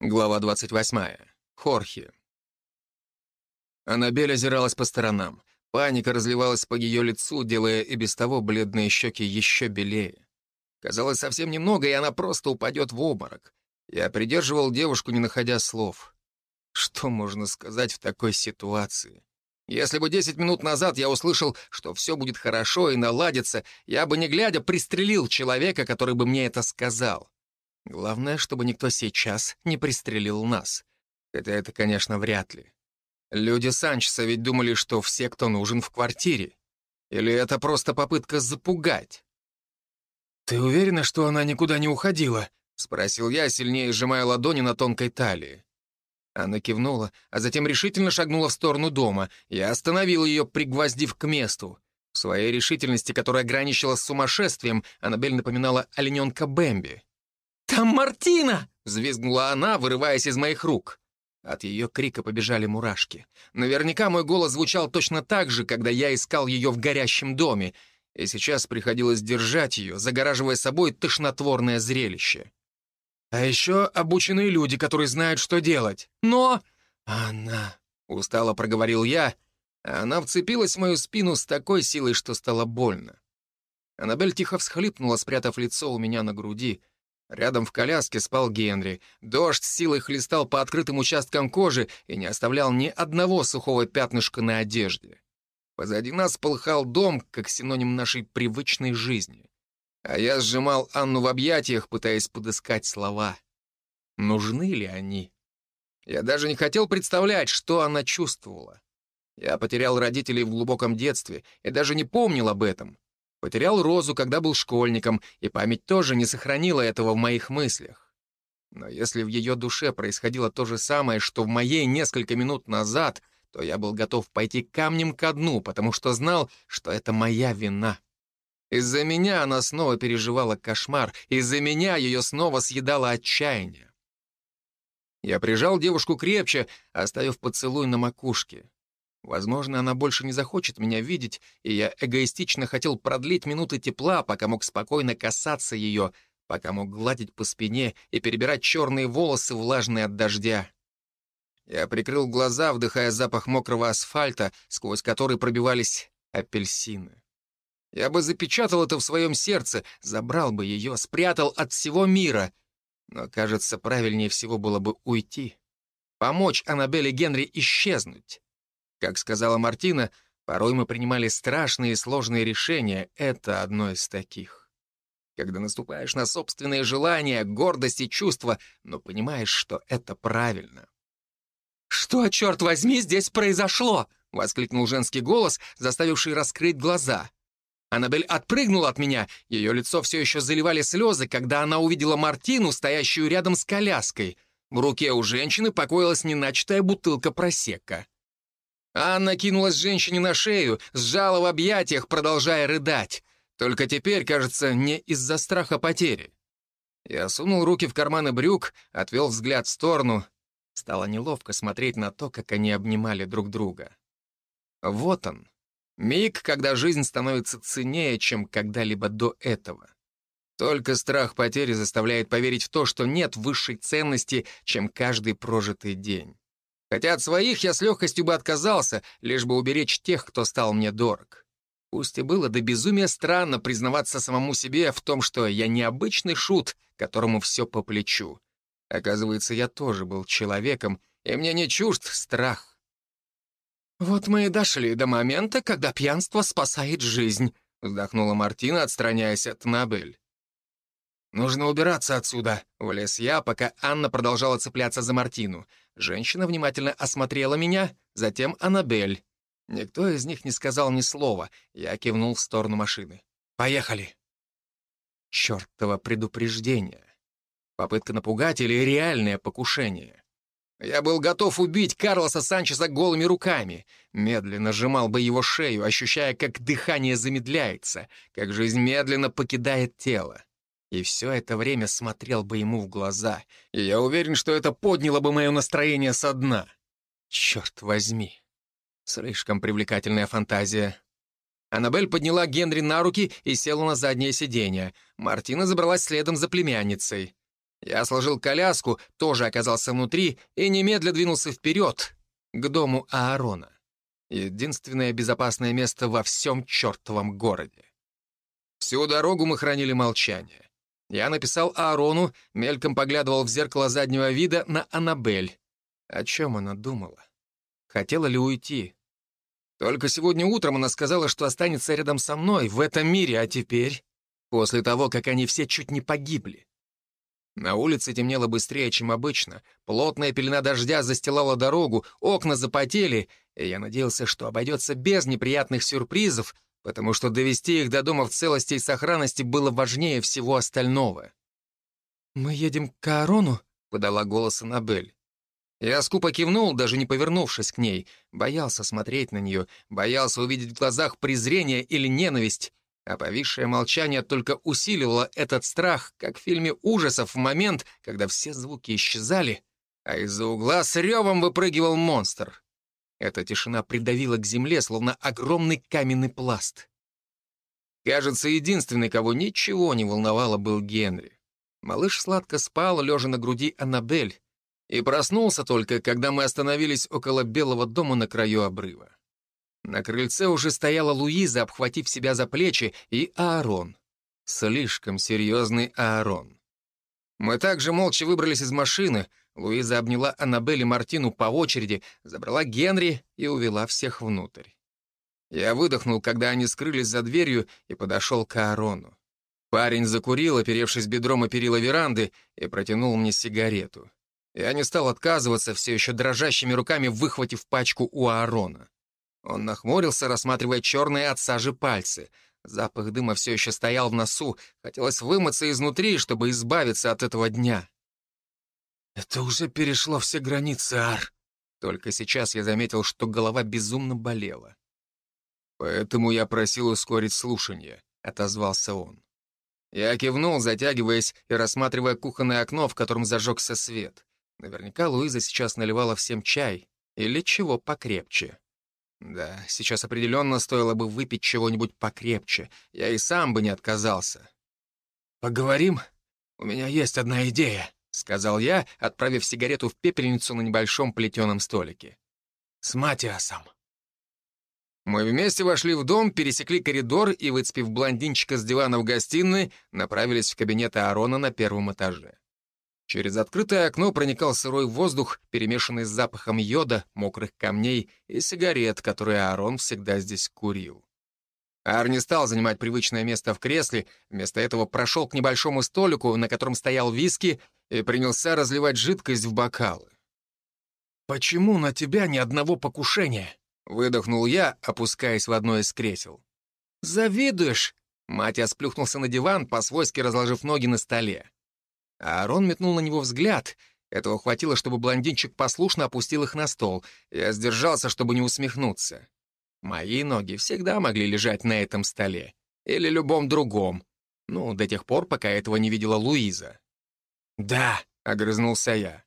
Глава 28. Хорхе. Аннабель озиралась по сторонам. Паника разливалась по ее лицу, делая и без того бледные щеки еще белее. Казалось, совсем немного, и она просто упадет в обморок. Я придерживал девушку, не находя слов. Что можно сказать в такой ситуации? Если бы 10 минут назад я услышал, что все будет хорошо и наладится, я бы, не глядя, пристрелил человека, который бы мне это сказал. Главное, чтобы никто сейчас не пристрелил нас. Хотя это, конечно, вряд ли. Люди Санчеса ведь думали, что все, кто нужен в квартире. Или это просто попытка запугать? «Ты уверена, что она никуда не уходила?» — спросил я, сильнее сжимая ладони на тонкой талии. Она кивнула, а затем решительно шагнула в сторону дома. Я остановил ее, пригвоздив к месту. В своей решительности, которая граничила с сумасшествием, Аннабель напоминала олененка Бэмби. «Там Мартина!» — взвизгнула она, вырываясь из моих рук. От ее крика побежали мурашки. Наверняка мой голос звучал точно так же, когда я искал ее в горящем доме, и сейчас приходилось держать ее, загораживая собой тошнотворное зрелище. А еще обученные люди, которые знают, что делать. Но... Она... Устало проговорил я, она вцепилась в мою спину с такой силой, что стало больно. Аннабель тихо всхлипнула, спрятав лицо у меня на груди — Рядом в коляске спал Генри. Дождь с силой хлестал по открытым участкам кожи и не оставлял ни одного сухого пятнышка на одежде. Позади нас полыхал дом, как синоним нашей привычной жизни. А я сжимал Анну в объятиях, пытаясь подыскать слова. Нужны ли они? Я даже не хотел представлять, что она чувствовала. Я потерял родителей в глубоком детстве и даже не помнил об этом. Потерял Розу, когда был школьником, и память тоже не сохранила этого в моих мыслях. Но если в ее душе происходило то же самое, что в моей несколько минут назад, то я был готов пойти камнем ко дну, потому что знал, что это моя вина. Из-за меня она снова переживала кошмар, из-за меня ее снова съедало отчаяние. Я прижал девушку крепче, оставив поцелуй на макушке. Возможно, она больше не захочет меня видеть, и я эгоистично хотел продлить минуты тепла, пока мог спокойно касаться ее, пока мог гладить по спине и перебирать черные волосы, влажные от дождя. Я прикрыл глаза, вдыхая запах мокрого асфальта, сквозь который пробивались апельсины. Я бы запечатал это в своем сердце, забрал бы ее, спрятал от всего мира. Но, кажется, правильнее всего было бы уйти. Помочь Аннабелле Генри исчезнуть. Как сказала Мартина, порой мы принимали страшные и сложные решения. Это одно из таких. Когда наступаешь на собственные желания, гордость и чувства, но понимаешь, что это правильно. «Что, черт возьми, здесь произошло?» — воскликнул женский голос, заставивший раскрыть глаза. Аннабель отпрыгнула от меня, ее лицо все еще заливали слезы, когда она увидела Мартину, стоящую рядом с коляской. В руке у женщины покоилась неначатая бутылка просека. Анна кинулась женщине на шею, сжала в объятиях, продолжая рыдать. Только теперь, кажется, не из-за страха потери. Я сунул руки в карманы брюк, отвел взгляд в сторону. Стало неловко смотреть на то, как они обнимали друг друга. Вот он. Миг, когда жизнь становится ценнее, чем когда-либо до этого. Только страх потери заставляет поверить в то, что нет высшей ценности, чем каждый прожитый день. Хотя от своих я с легкостью бы отказался, лишь бы уберечь тех, кто стал мне дорог. Пусть и было до безумия странно признаваться самому себе в том, что я необычный шут, которому все по плечу. Оказывается, я тоже был человеком, и мне не чужд страх. «Вот мы и дошли до момента, когда пьянство спасает жизнь», вздохнула Мартина, отстраняясь от Набель. «Нужно убираться отсюда», — влез я, пока Анна продолжала цепляться за Мартину. Женщина внимательно осмотрела меня, затем Аннабель. Никто из них не сказал ни слова. Я кивнул в сторону машины. «Поехали!» Чёртово предупреждение. Попытка напугать или реальное покушение. Я был готов убить Карлоса Санчеса голыми руками. Медленно сжимал бы его шею, ощущая, как дыхание замедляется, как жизнь медленно покидает тело и все это время смотрел бы ему в глаза, и я уверен, что это подняло бы мое настроение со дна. Черт возьми. Слишком привлекательная фантазия. Аннабель подняла Генри на руки и села на заднее сиденье. Мартина забралась следом за племянницей. Я сложил коляску, тоже оказался внутри и немедля двинулся вперед, к дому Аарона. Единственное безопасное место во всем чертовом городе. Всю дорогу мы хранили молчание. Я написал Аарону, мельком поглядывал в зеркало заднего вида на Аннабель. О чем она думала? Хотела ли уйти? Только сегодня утром она сказала, что останется рядом со мной в этом мире, а теперь, после того, как они все чуть не погибли. На улице темнело быстрее, чем обычно. Плотная пелена дождя застилала дорогу, окна запотели, и я надеялся, что обойдется без неприятных сюрпризов, потому что довести их до дома в целости и сохранности было важнее всего остального. «Мы едем к Аарону?» — подала голос Аннабель. Я скупо кивнул, даже не повернувшись к ней. Боялся смотреть на нее, боялся увидеть в глазах презрение или ненависть, а повисшее молчание только усиливало этот страх, как в фильме ужасов в момент, когда все звуки исчезали, а из-за угла с ревом выпрыгивал монстр. Эта тишина придавила к земле, словно огромный каменный пласт. Кажется, единственный, кого ничего не волновало, был Генри. Малыш сладко спал, лежа на груди Аннабель, и проснулся только, когда мы остановились около белого дома на краю обрыва. На крыльце уже стояла Луиза, обхватив себя за плечи, и Аарон. Слишком серьезный Аарон. Мы также молча выбрались из машины. Луиза обняла Аннабель и Мартину по очереди, забрала Генри и увела всех внутрь. Я выдохнул, когда они скрылись за дверью, и подошел к Аарону. Парень закурил, оперевшись бедром о перила веранды, и протянул мне сигарету. Я не стал отказываться, все еще дрожащими руками выхватив пачку у Аарона. Он нахмурился, рассматривая черные от сажи пальцы. Запах дыма все еще стоял в носу. Хотелось вымыться изнутри, чтобы избавиться от этого дня. «Это уже перешло все границы, Ар!» Только сейчас я заметил, что голова безумно болела. «Поэтому я просил ускорить слушание», — отозвался он. Я кивнул, затягиваясь и рассматривая кухонное окно, в котором зажегся свет. Наверняка Луиза сейчас наливала всем чай или чего покрепче. Да, сейчас определенно стоило бы выпить чего-нибудь покрепче. Я и сам бы не отказался. «Поговорим? У меня есть одна идея», — сказал я, отправив сигарету в пепельницу на небольшом плетеном столике. «С Матиасом». Мы вместе вошли в дом, пересекли коридор и, выцепив блондинчика с дивана в гостиной, направились в кабинет Аарона на первом этаже. Через открытое окно проникал сырой воздух, перемешанный с запахом йода, мокрых камней и сигарет, которые Аарон всегда здесь курил. Ар не стал занимать привычное место в кресле, вместо этого прошел к небольшому столику, на котором стоял виски, и принялся разливать жидкость в бокалы. «Почему на тебя ни одного покушения?» — выдохнул я, опускаясь в одно из кресел. «Завидуешь?» — Матя сплюхнулся на диван, по-свойски разложив ноги на столе. Аарон метнул на него взгляд. Этого хватило, чтобы блондинчик послушно опустил их на стол. Я сдержался, чтобы не усмехнуться. Мои ноги всегда могли лежать на этом столе. Или любом другом. Ну, до тех пор, пока этого не видела Луиза. «Да», — огрызнулся я.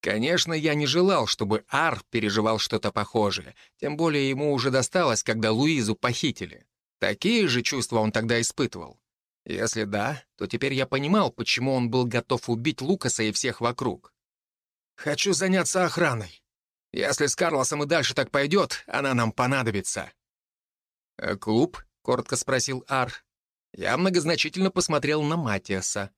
Конечно, я не желал, чтобы Ар переживал что-то похожее, тем более ему уже досталось, когда Луизу похитили. Такие же чувства он тогда испытывал. Если да, то теперь я понимал, почему он был готов убить Лукаса и всех вокруг. «Хочу заняться охраной. Если с Карлосом и дальше так пойдет, она нам понадобится». «А клуб?» — коротко спросил Ар. Я многозначительно посмотрел на Матиаса.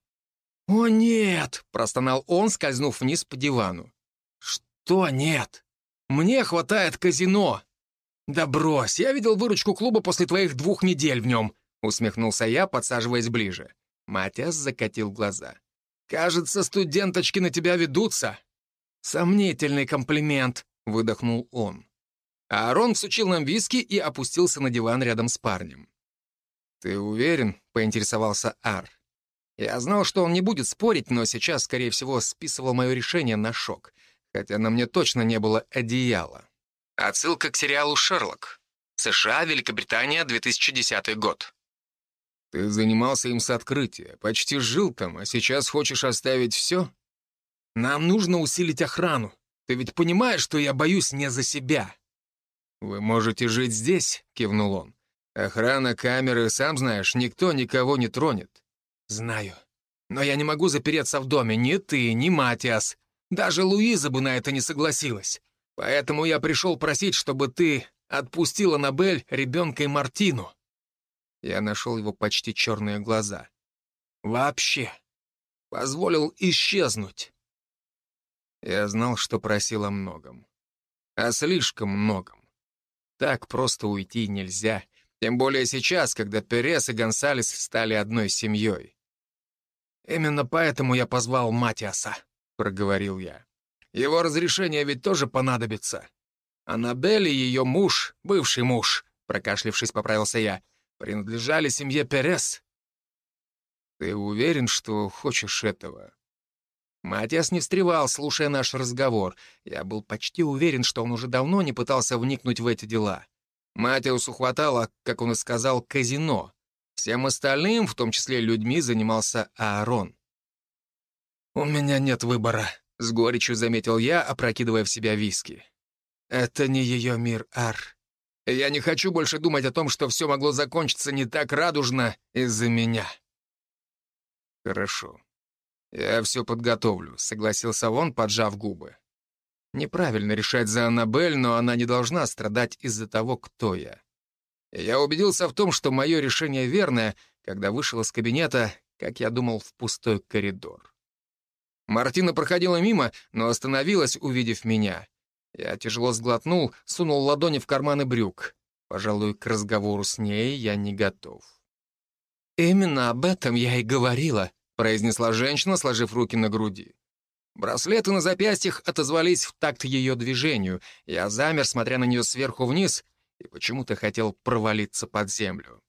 «О, нет!» — простонал он, скользнув вниз по дивану. «Что нет? Мне хватает казино!» «Да брось, я видел выручку клуба после твоих двух недель в нем. Усмехнулся я, подсаживаясь ближе. Матиас закатил глаза. «Кажется, студенточки на тебя ведутся». «Сомнительный комплимент», — выдохнул он. Аарон всучил нам виски и опустился на диван рядом с парнем. «Ты уверен?» — поинтересовался Ар. Я знал, что он не будет спорить, но сейчас, скорее всего, списывал мое решение на шок, хотя на мне точно не было одеяла. Отсылка к сериалу «Шерлок». США, Великобритания, 2010 год. Ты занимался им с открытия, почти жил там, а сейчас хочешь оставить все? Нам нужно усилить охрану. Ты ведь понимаешь, что я боюсь не за себя. Вы можете жить здесь, кивнул он. Охрана, камеры, сам знаешь, никто никого не тронет. Знаю. Но я не могу запереться в доме, ни ты, ни Матиас. Даже Луиза бы на это не согласилась. Поэтому я пришел просить, чтобы ты отпустила Набель, ребенка и Мартину». Я нашел его почти черные глаза. «Вообще. Позволил исчезнуть». Я знал, что просил о многом. О слишком многом. Так просто уйти нельзя. Тем более сейчас, когда Перес и Гонсалес стали одной семьей. «Именно поэтому я позвал Матиаса», — проговорил я. «Его разрешение ведь тоже понадобится. Аннабель и ее муж, бывший муж, прокашлившись, поправился я, принадлежали семье Перес. Ты уверен, что хочешь этого? Матиас не встревал, слушая наш разговор. Я был почти уверен, что он уже давно не пытался вникнуть в эти дела. Матиусу хватало, как он и сказал, казино. Всем остальным, в том числе людьми, занимался Аарон. «У меня нет выбора», — с горечью заметил я, опрокидывая в себя виски. Это не ее мир, Ар. Я не хочу больше думать о том, что все могло закончиться не так радужно из-за меня. Хорошо. Я все подготовлю, согласился он, поджав губы. Неправильно решать за Аннабель, но она не должна страдать из-за того, кто я. Я убедился в том, что мое решение верное, когда вышел из кабинета, как я думал, в пустой коридор. Мартина проходила мимо, но остановилась, увидев меня. Я тяжело сглотнул, сунул ладони в карманы брюк. Пожалуй, к разговору с ней я не готов. «Именно об этом я и говорила», — произнесла женщина, сложив руки на груди. Браслеты на запястьях отозвались в такт ее движению. Я замер, смотря на нее сверху вниз, и почему-то хотел провалиться под землю.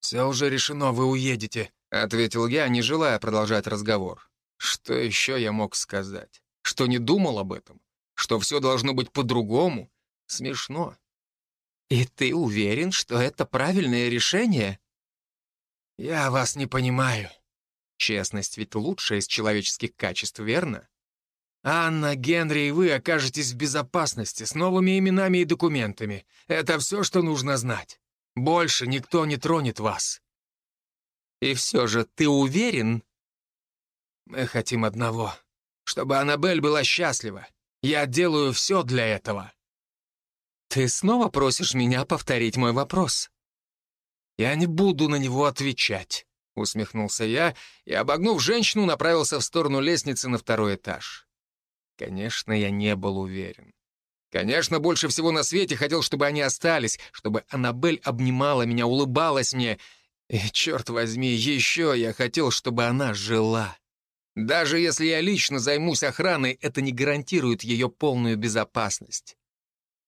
«Все уже решено, вы уедете», — ответил я, не желая продолжать разговор. Что еще я мог сказать? Что не думал об этом? что все должно быть по-другому, смешно. «И ты уверен, что это правильное решение?» «Я вас не понимаю. Честность ведь лучшая из человеческих качеств, верно? Анна, Генри и вы окажетесь в безопасности с новыми именами и документами. Это все, что нужно знать. Больше никто не тронет вас». «И все же ты уверен?» «Мы хотим одного, чтобы Аннабель была счастлива. Я делаю все для этого». «Ты снова просишь меня повторить мой вопрос?» «Я не буду на него отвечать», — усмехнулся я и, обогнув женщину, направился в сторону лестницы на второй этаж. Конечно, я не был уверен. Конечно, больше всего на свете хотел, чтобы они остались, чтобы Аннабель обнимала меня, улыбалась мне. И, черт возьми, еще я хотел, чтобы она жила. Даже если я лично займусь охраной, это не гарантирует ее полную безопасность.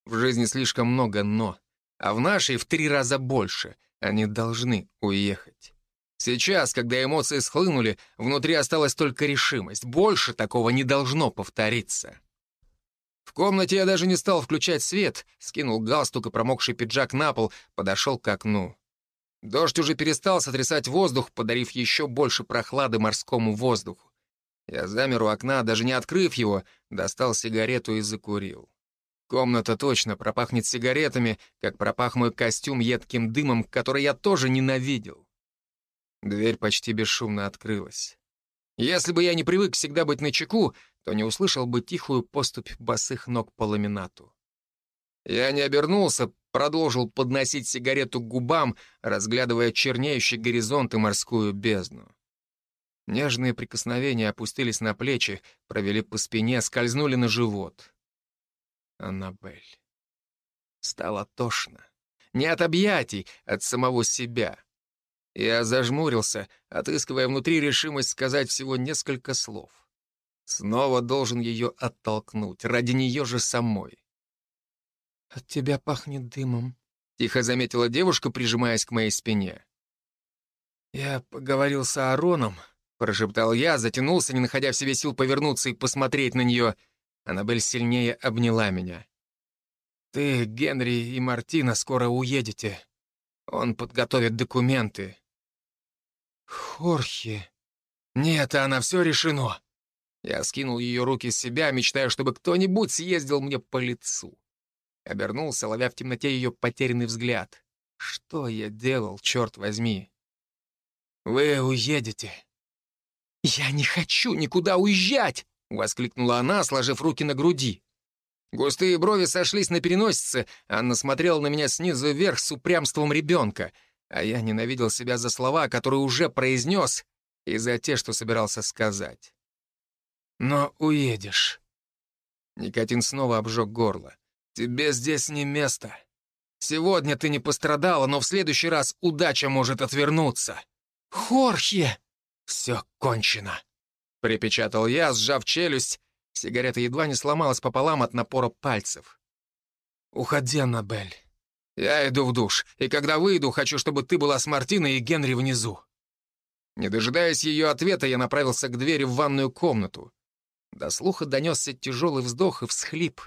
В жизни слишком много «но», а в нашей в три раза больше. Они должны уехать. Сейчас, когда эмоции схлынули, внутри осталась только решимость. Больше такого не должно повториться. В комнате я даже не стал включать свет, скинул галстук и промокший пиджак на пол, подошел к окну. Дождь уже перестал сотрясать воздух, подарив еще больше прохлады морскому воздуху. Я замер у окна, даже не открыв его, достал сигарету и закурил. Комната точно пропахнет сигаретами, как пропах мой костюм едким дымом, который я тоже ненавидел. Дверь почти бесшумно открылась. Если бы я не привык всегда быть начеку, то не услышал бы тихую поступь босых ног по ламинату. Я не обернулся, продолжил подносить сигарету к губам, разглядывая чернеющий горизонт и морскую бездну. Нежные прикосновения опустились на плечи, провели по спине, скользнули на живот. Аннабель. Стало тошно. Не от объятий, от самого себя. Я зажмурился, отыскивая внутри решимость сказать всего несколько слов. Снова должен ее оттолкнуть, ради нее же самой. «От тебя пахнет дымом», — тихо заметила девушка, прижимаясь к моей спине. «Я поговорил с Аароном», Прошептал я, затянулся, не находя в себе сил повернуться и посмотреть на нее. Аннабель сильнее обняла меня. «Ты, Генри и Мартина скоро уедете. Он подготовит документы». «Хорхе...» «Нет, она все решено». Я скинул ее руки с себя, мечтая, чтобы кто-нибудь съездил мне по лицу. Обернулся, ловя в темноте ее потерянный взгляд. Что я делал, черт возьми? «Вы уедете. «Я не хочу никуда уезжать!» — воскликнула она, сложив руки на груди. Густые брови сошлись на переносице, Анна смотрела на меня снизу вверх с упрямством ребенка, а я ненавидел себя за слова, которые уже произнес, и за те, что собирался сказать. «Но уедешь». Никотин снова обжег горло. «Тебе здесь не место. Сегодня ты не пострадала, но в следующий раз удача может отвернуться». «Хорхе!» «Все кончено», — припечатал я, сжав челюсть. Сигарета едва не сломалась пополам от напора пальцев. «Уходи, Аннабель. Я иду в душ, и когда выйду, хочу, чтобы ты была с Мартиной и Генри внизу». Не дожидаясь ее ответа, я направился к двери в ванную комнату. До слуха донесся тяжелый вздох и всхлип.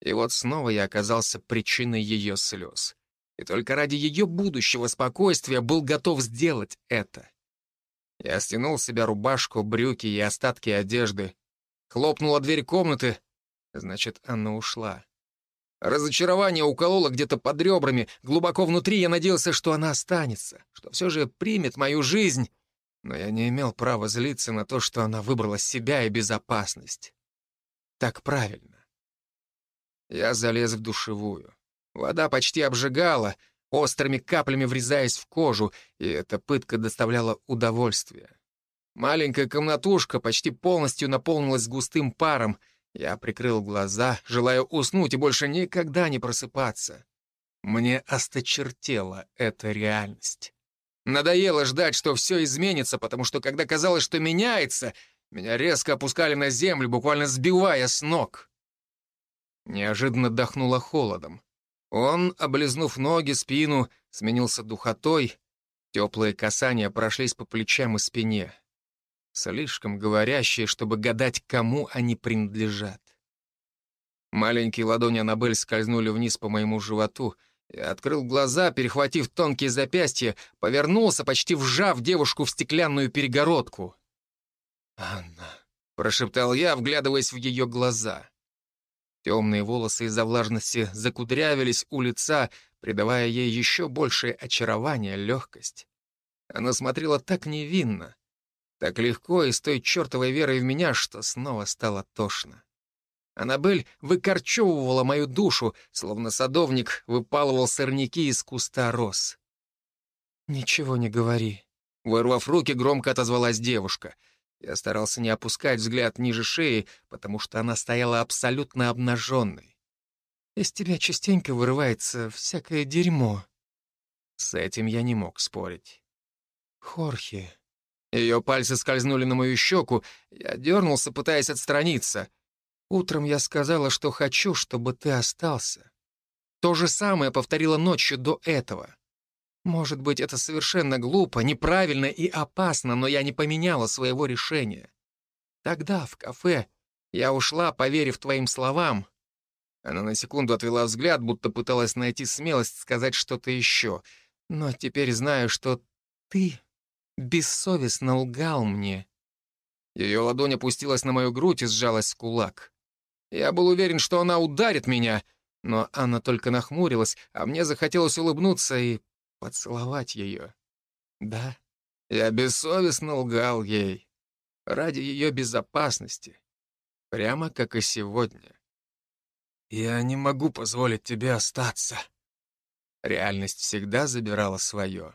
И вот снова я оказался причиной ее слез. И только ради ее будущего спокойствия был готов сделать это. Я стянул с себя рубашку, брюки и остатки одежды. Хлопнула дверь комнаты. Значит, она ушла. Разочарование укололо где-то под ребрами. Глубоко внутри я надеялся, что она останется, что все же примет мою жизнь. Но я не имел права злиться на то, что она выбрала себя и безопасность. Так правильно. Я залез в душевую. Вода почти обжигала, острыми каплями врезаясь в кожу, и эта пытка доставляла удовольствие. Маленькая комнатушка почти полностью наполнилась густым паром. Я прикрыл глаза, желая уснуть и больше никогда не просыпаться. Мне осточертела эта реальность. Надоело ждать, что все изменится, потому что когда казалось, что меняется, меня резко опускали на землю, буквально сбивая с ног. Неожиданно дохнуло холодом. Он, облизнув ноги, спину, сменился духотой. Теплые касания прошлись по плечам и спине. Слишком говорящие, чтобы гадать, кому они принадлежат. Маленькие ладони Аннабель скользнули вниз по моему животу. Я открыл глаза, перехватив тонкие запястья, повернулся, почти вжав девушку в стеклянную перегородку. «Анна», — прошептал я, вглядываясь в ее глаза. Темные волосы из-за влажности закудрявились у лица, придавая ей еще большее очарование, легкость. Она смотрела так невинно, так легко и с той чертовой верой в меня, что снова стало тошно. Аннабель выкорчевывала мою душу, словно садовник выпалывал сорняки из куста роз. «Ничего не говори», — вырвав руки, громко отозвалась девушка — я старался не опускать взгляд ниже шеи, потому что она стояла абсолютно обнаженной. Из тебя частенько вырывается всякое дерьмо. С этим я не мог спорить. Хорхе. Ее пальцы скользнули на мою щеку, я дернулся, пытаясь отстраниться. Утром я сказала, что хочу, чтобы ты остался. То же самое повторила ночью до этого. Может быть, это совершенно глупо, неправильно и опасно, но я не поменяла своего решения. Тогда, в кафе, я ушла, поверив твоим словам. Она на секунду отвела взгляд, будто пыталась найти смелость сказать что-то еще. Но теперь знаю, что ты бессовестно лгал мне. Ее ладонь опустилась на мою грудь и сжалась в кулак. Я был уверен, что она ударит меня, но она только нахмурилась, а мне захотелось улыбнуться и поцеловать ее. Да, я бессовестно лгал ей. Ради ее безопасности. Прямо как и сегодня. Я не могу позволить тебе остаться. Реальность всегда забирала свое.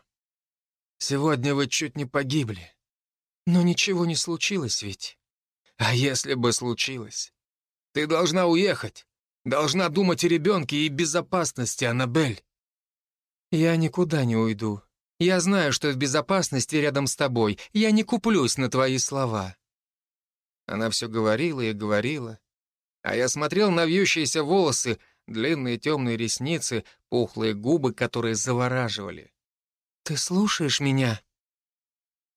Сегодня вы чуть не погибли. Но ничего не случилось ведь. А если бы случилось? Ты должна уехать. Должна думать о ребенке и безопасности, Аннабель. «Я никуда не уйду. Я знаю, что в безопасности рядом с тобой. Я не куплюсь на твои слова». Она все говорила и говорила. А я смотрел на вьющиеся волосы, длинные темные ресницы, пухлые губы, которые завораживали. «Ты слушаешь меня?»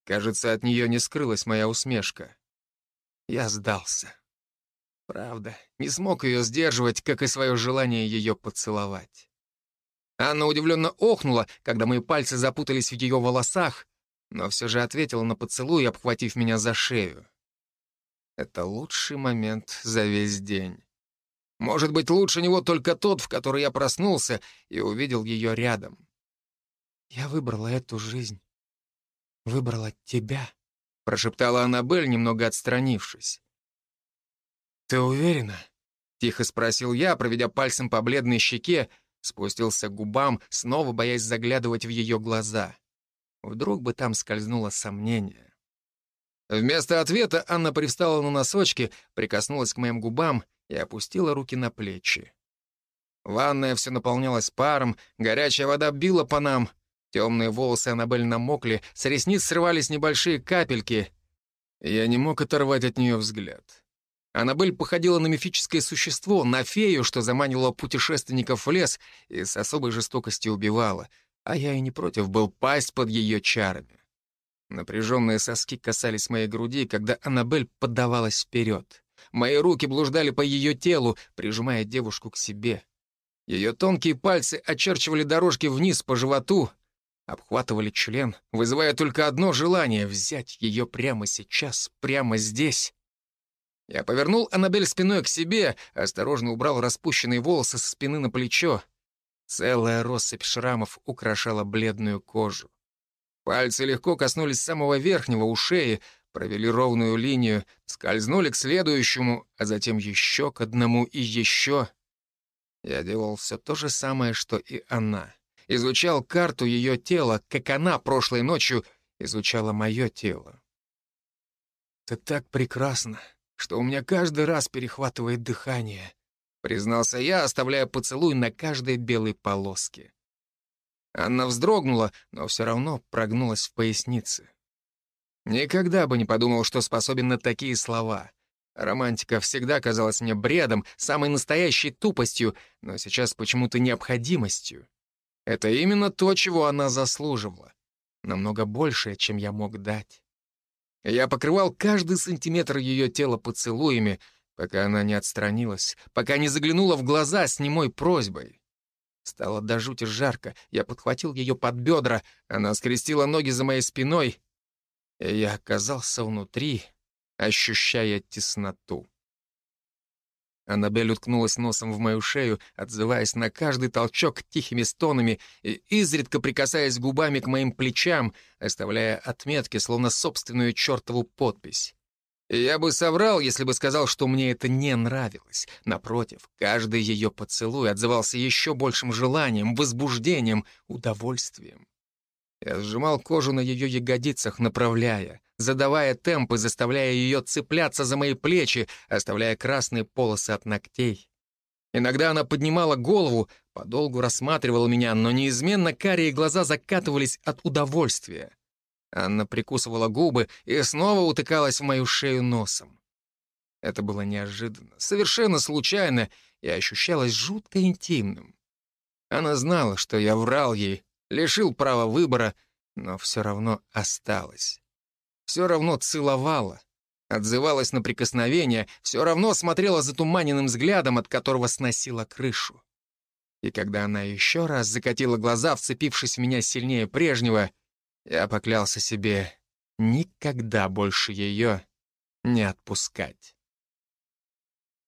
Кажется, от нее не скрылась моя усмешка. Я сдался. Правда, не смог ее сдерживать, как и свое желание ее поцеловать. Анна удивленно охнула, когда мои пальцы запутались в ее волосах, но все же ответила на поцелуй, обхватив меня за шею. Это лучший момент за весь день. Может быть, лучше него только тот, в который я проснулся и увидел ее рядом. Я выбрала эту жизнь. Выбрала тебя. — прошептала Аннабель, немного отстранившись. «Ты уверена?» — тихо спросил я, проведя пальцем по бледной щеке, спустился к губам, снова боясь заглядывать в ее глаза. Вдруг бы там скользнуло сомнение. Вместо ответа Анна привстала на носочки, прикоснулась к моим губам и опустила руки на плечи. Ванная все наполнялась паром, горячая вода била по нам, темные волосы Аннабель намокли, с ресниц срывались небольшие капельки. Я не мог оторвать от нее взгляд. Аннабель походила на мифическое существо, на фею, что заманивала путешественников в лес и с особой жестокостью убивала, а я и не против был пасть под ее чарами. Напряженные соски касались моей груди, когда Аннабель поддавалась вперед. Мои руки блуждали по ее телу, прижимая девушку к себе. Ее тонкие пальцы очерчивали дорожки вниз по животу, обхватывали член, вызывая только одно желание — взять ее прямо сейчас, прямо здесь. Я повернул Аннабель спиной к себе, осторожно убрал распущенные волосы со спины на плечо. Целая россыпь шрамов украшала бледную кожу. Пальцы легко коснулись самого верхнего у шеи, провели ровную линию, скользнули к следующему, а затем еще к одному и еще. Я делал все то же самое, что и она. Изучал карту ее тела, как она прошлой ночью изучала мое тело. «Ты так прекрасно, что у меня каждый раз перехватывает дыхание», признался я, оставляя поцелуй на каждой белой полоске. Анна вздрогнула, но все равно прогнулась в пояснице. Никогда бы не подумал, что способен на такие слова. Романтика всегда казалась мне бредом, самой настоящей тупостью, но сейчас почему-то необходимостью. Это именно то, чего она заслуживала. Намного большее, чем я мог дать. Я покрывал каждый сантиметр ее тела поцелуями, пока она не отстранилась, пока не заглянула в глаза с немой просьбой. Стало до жути жарко, я подхватил ее под бедра, она скрестила ноги за моей спиной, и я оказался внутри, ощущая тесноту. Аннабель уткнулась носом в мою шею, отзываясь на каждый толчок тихими стонами и изредка прикасаясь губами к моим плечам, оставляя отметки, словно собственную чертову подпись. Я бы соврал, если бы сказал, что мне это не нравилось. Напротив, каждый ее поцелуй отзывался еще большим желанием, возбуждением, удовольствием. Я сжимал кожу на ее ягодицах, направляя, задавая темп и заставляя ее цепляться за мои плечи, оставляя красные полосы от ногтей. Иногда она поднимала голову, подолгу рассматривала меня, но неизменно карие глаза закатывались от удовольствия. Анна прикусывала губы и снова утыкалась в мою шею носом. Это было неожиданно, совершенно случайно и ощущалось жутко интимным. Она знала, что я врал ей, лишил права выбора, но все равно осталась. Все равно целовала, отзывалась на прикосновение, все равно смотрела затуманенным взглядом, от которого сносила крышу. И когда она еще раз закатила глаза, вцепившись в меня сильнее прежнего, я поклялся себе никогда больше ее не отпускать.